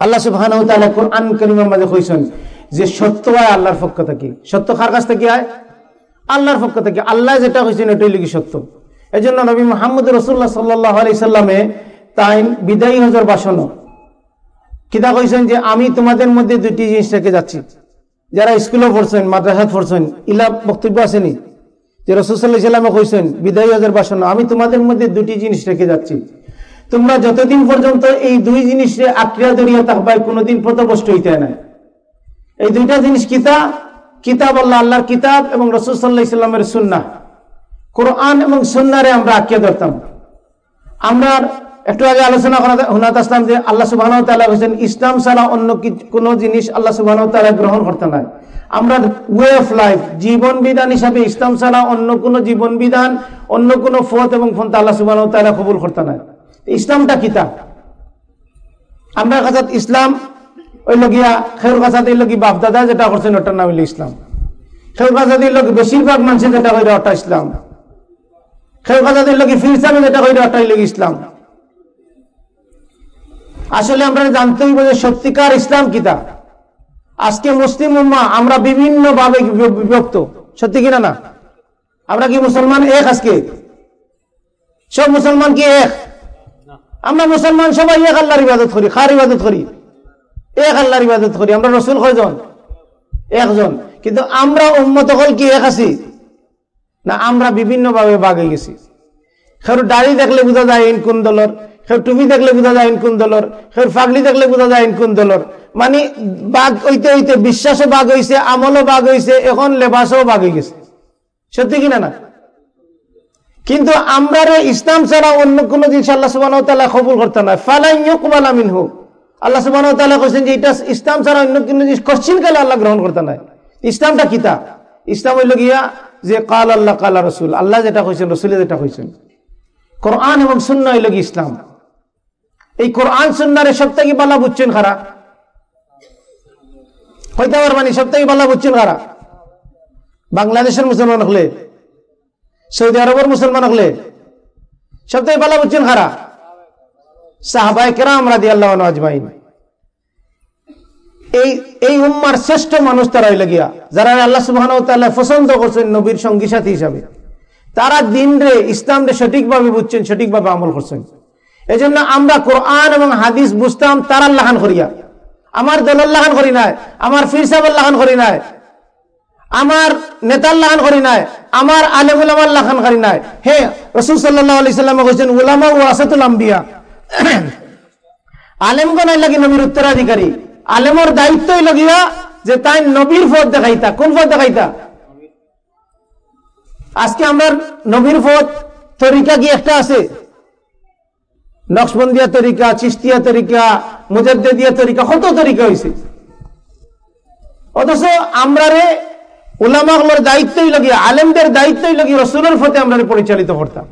আল্লাহ তাআলা কোরআন কারীমের মধ্যে কইছেন যে সত্য হয় আল্লাহর পক্ষ থেকে। সত্য কার কাছ থেকে হয়? আল্লাহর পক্ষ থেকে। আল্লাহ যেটা কইছেন এটাই লিখি সত্য। এই জন্য নবী মোহাম্মদ রসুল্লাহ সাল্লাহ আলি সাল্লামে তাই বিদায়ী হজর বাসন। কিতা কইছেন যে আমি তোমাদের মধ্যে দুটি জিনিস রেখে যাচ্ছি। যারা স্কুলে পড়ছেন, মাদ্রাসাত পড়ছেন, ইলা বক্তব্য আসেনি। যে রসুল্লাহ সাল্লামে কইছেন, বিদায়ী হজর বাসন, আমি তোমাদের মধ্যে দুটি জিনিস রেখে যাচ্ছি। তোমরা যতদিন পর্যন্ত এই দুই জিনিসে আক্রিয়া দরিয়া থাকবাই, কোনোদিন পথভ্রষ্ট হইতে নাই। এই দুইটা জিনিস কিতা? কিতাব আল্লাহ, আল্লাহর কিতাব এবং রসুল সাল্লাহ ইসলামের সুন্না কোরআন এবং সুন্নারে আমরা আঁকিয়ে ধরতাম। আমরা একটু আগে আলোচনা করা হুনাত আসলাম যে আল্লাহ সুবাহ হোসেন ইসলাম ছাড়া অন্য কোন জিনিস আল্লাহ সুবাহ গ্রহণ করতে নাই। আমরা ওয়ে অফ লাইফ জীবন বিধান হিসাবে ইসলাম ছাড়া অন্য কোন জীবন বিধান, অন্য কোন ফত এবং ফোনটা আল্লাহ সুবাহ কবুল করতে নাই। ইসলামটা কিতা আমরা কাছে ইসলাম বাপ দাদা যেটা করছেন ওটার নাম ইসলাম। বেশিরভাগ মানুষ যেটা ওটা ইসলাম। লোক ফিরসামে যেটা লোক ইসলাম। আসলে আমরা জানতে হইব যে সত্যিকার ইসলাম কিতা আজকে মুসলিম উম্মা, আমরা বিভিন্ন ভাবে বিভক্ত। সত্যি কিনা না? আমরা কি মুসলমান এক আজকে? সব মুসলমান কি এক? আমরা মুসলমান সবাই এক আল্লাহর ইবাদত করি। খার ইবাদত করি? এক আল্লাহর ইবাদত করি। আমরা রসুল কয়জন? একজন। কিন্তু আমরা উম্মত হল কি এক আছি? না, আমরা বিভিন্ন ভাবে বাঘ হয়ে গেছি। খের দাড়ি দেখলে বোঝা যায় ইন কোন দলর, খের টুপি দেখলে বোঝা যায় ইন কোন দলর, খের ফাগলি দেখলে বোঝা যায় ইন কোন দলর। মানে বাঘ হইতে হইতে বিশ্বাসও বাঘ হইছে, আমলও বাঘ হইছে, এখন লেবাসও বাঘ হয়ে গেছে। সত্যি কিনা না? কিন্তু আমরা ইসলাম ছাড়া অন্য কোনো জিনিস আল্লাহ সুবাহ কবুল করতে না ফালাইকুবাল আমিন হোক আল্লাহ সুবাহ কৈছেন যে এটা ইসলাম ছাড়া অন্য কোনো জিনিস কশ্চিন কালে আল্লাহ গ্রহণ করতে নাই। ইসলামটা কিতা ইসলাম হইল গিয়া যে কাল আল্লাহ কালা রসুল। আল্লাহ যেটা কইছেন রসুল যেটা কইছেন। কোরআন এবং শূন্য হইল গিয়ে ইসলাম। এই কোরআন সুন্নারে সব থেকে বালা বুঝছেন খারা হইতে পারবানি? সব থেকে বালা বুঝছেন খারা বাংলাদেশের মুসলমান হলে সৌদি আরবের মুসলমান হলে সব থেকে বালা বুঝছেন খারা? সাহাবাই কেরাম রাদি আল্লাহ আজমাইন। এই এই উম্মার শ্রেষ্ঠ মানুষ তারা হইলে গিয়া, যারা আল্লাহ সুবাহ পছন্দ করছেন নবীর সঙ্গী সাথী হিসাবে। তারা দিন রে ইসলাম রে সঠিকভাবে বুঝছেন, সঠিকভাবে আমল করছেন। এই জন্য আমরা কোরআন এবং হাদিস বুঝতাম, তারার লাহান করিয়া। আমার দলের লাহান করি নাই, আমার ফির লাহান করি নাই আমার নেতার লাহান করি নাই, আমার আলেম উলামার লাহান করি নাই। হে রসুল সাল্লাহ আলি উলামা ও আসাতুল আম্বিয়া। আলেমগণ লাগি নবীর উত্তরাধিকারী। আলেমর দায়িত্বই যে তাই নবীর দেখাইতা। কোন দেখাইতা? আজকে আমরা নবীর ফদ তরিকা কি একটা আছে? নকশবন্দিয়া তরিকা চিস্তিয়া তরিকা মুজাদ্দিয়া তরিকা কত তরিকা হয়েছে অথচ আমরা রে উলামাগুলোর দায়িত্বই লাগিয়ে, আলেমদের দায়িত্বই লাগিয়ে রসুলের ফতে আমরা পরিচালিত করতাম।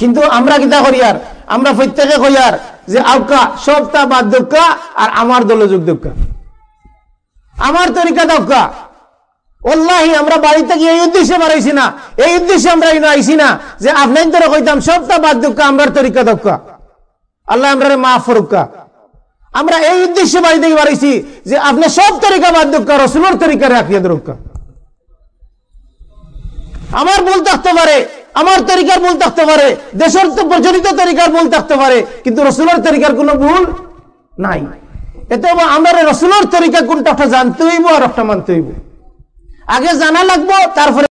কিন্তু আমরা কিতা করি আর? আমরা প্রত্যেকে আর যে বাদ আর আমার দলযোগ দক্কা। আমার তরিকা দক্কা। ওল্লাহি, আমরা বাড়িতে গিয়ে এই উদ্দেশ্যে বাড়াইছি না, এই উদ্দেশ্যে আমরা আইছি না যে আপনার ধরে কইতাম সবটা বাদ দক্কা আমরা তরিকা দক্কা। আল্লাহ আমরা মাফ ফরুক্কা আমরা এই উদ্দেশ্যে বাড়ি থেকে বাড়াইছি যে আপনি সব তরিকা বাদ দক্কা রসুলের তরিকা রাখিয়ে দরক্কা আমার ভুল থাকতে পারে, আমার তরিকার ভুল থাকতে পারে, দেশের প্রচলিত তরিকার ভুল থাকতে পারে, কিন্তু রসুলের তরিকার কোনো ভুল নাই। এতে আমরা রসুলের তরিকা কোনটা জানতে হইব আর একটা মানতে হইব। আগে জানা লাগবো, তারপরে